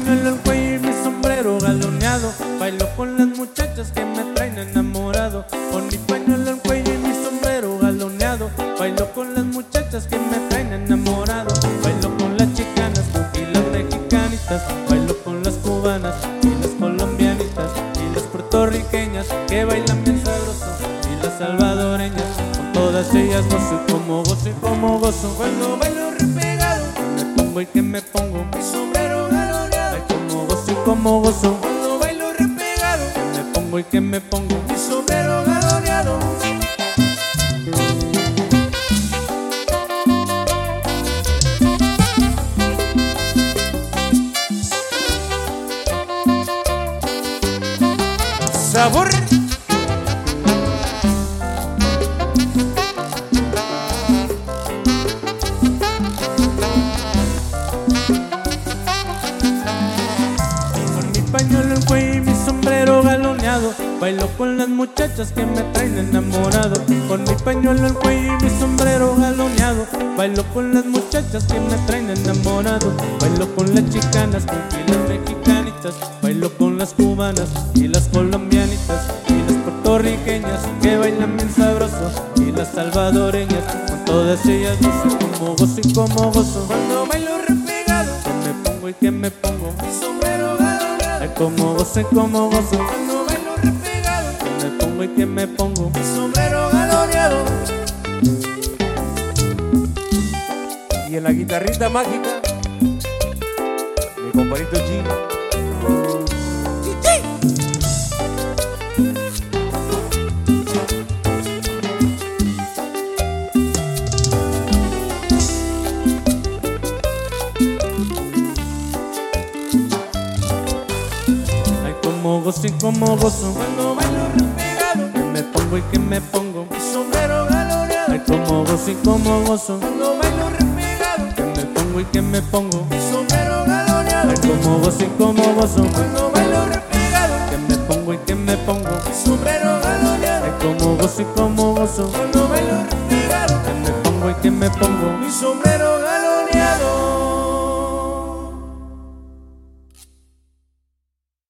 pañuelo al cuello y mi sombrero galoneado. Bailo con las muchachas que me traen enamorado. Con mi pañuelo al cuello y mi sombrero galoneado. Bailo con las muchachas que me traen enamorado. Bailo con las chicanas y las mexicanitas. Bailo con las cubanas y las colombianitas. Y las puertorriqueñas que bailan bien sabroso. Y las salvadoreñas. Con todas ellas gozo y como gozo y como gozo. Cuando bailo repegado. Me pongo y que me pongo. Mi sombrero como gozo como gozo Cuando bailo repegado, me pongo y que me pongo mi sombrero galoneado. Sabor. Bailo con las muchachas que me traen enamorado. Con mi pañuelo en cuello y mi sombrero galoneado. Bailo con las muchachas que me traen enamorado. Bailo con las chicanas y las mexicanitas. Bailo con las cubanas y las colombianitas. Y las puertorriqueñas que bailan bien sabroso Y las salvadoreñas con todas ellas gozo como gozo y como gozo. Cuando bailo repegado, Que me pongo y que me pongo. mi sombrero galoneado. Ay, como gozo y como gozo y que me pongo mi sombrero galoneado. Y en la guitarrita mágica, mi compadrito G. Ay, como gozo y como gozo Cuando bailo hago y que me pongo. Mi sombrero galoreado. Ay, como gozo y como gozo. Cuando bailo repegado. Que me pongo y que me pongo. Mi sombrero galoreado. Ay, como gozo y como gozo. Cuando bailo repegado. Que me pongo y que me pongo. Mi sombrero galoreado. Ay, como gozo y como gozo. Cuando bailo repegado. Que me pongo y que me pongo. Mi sombrero